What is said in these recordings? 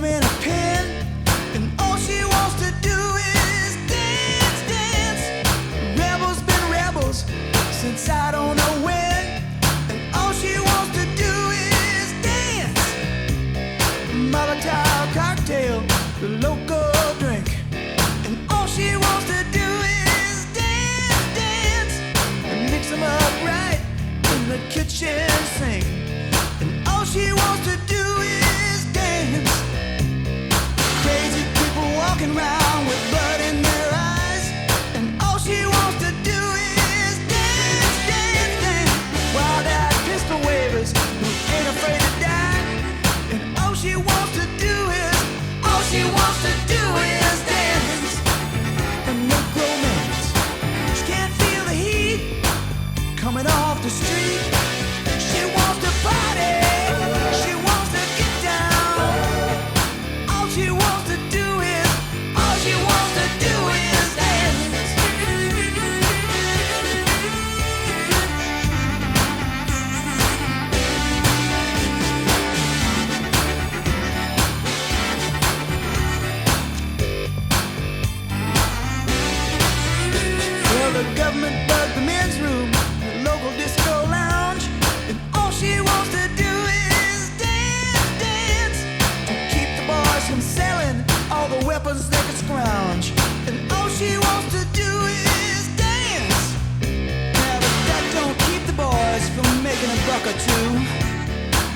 me she wants to do is, all she wants to do is dance and make romance. She can't feel the heat coming off the street.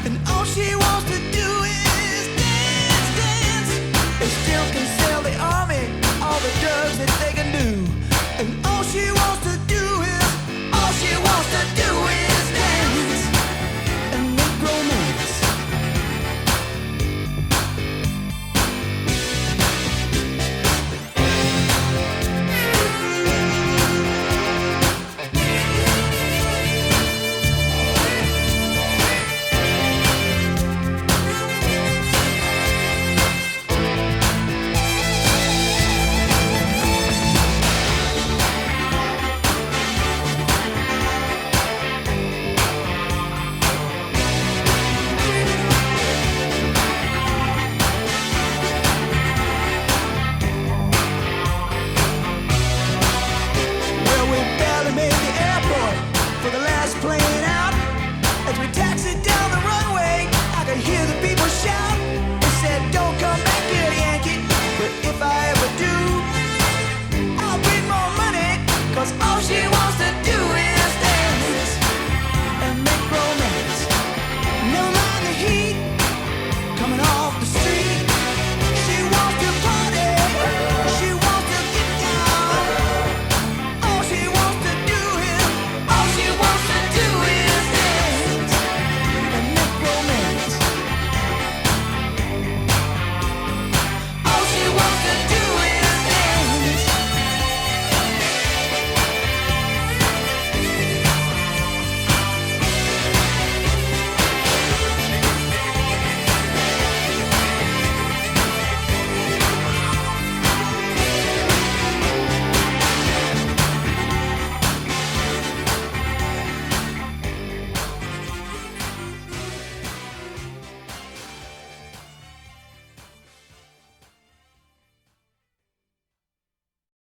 and all she wants to do is dance, dance, and still can. coming on.